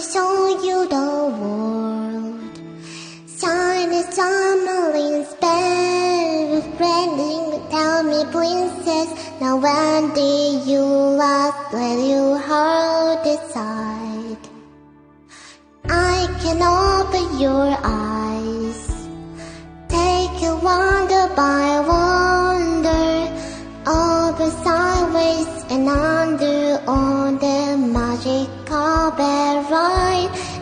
will show you the world. Shiny summerlin spell, friendly, tell me princess, now when did you last let your heart decide? I can open your eyes, take a wonder by wonder, over sideways and under on the magic carpet lights.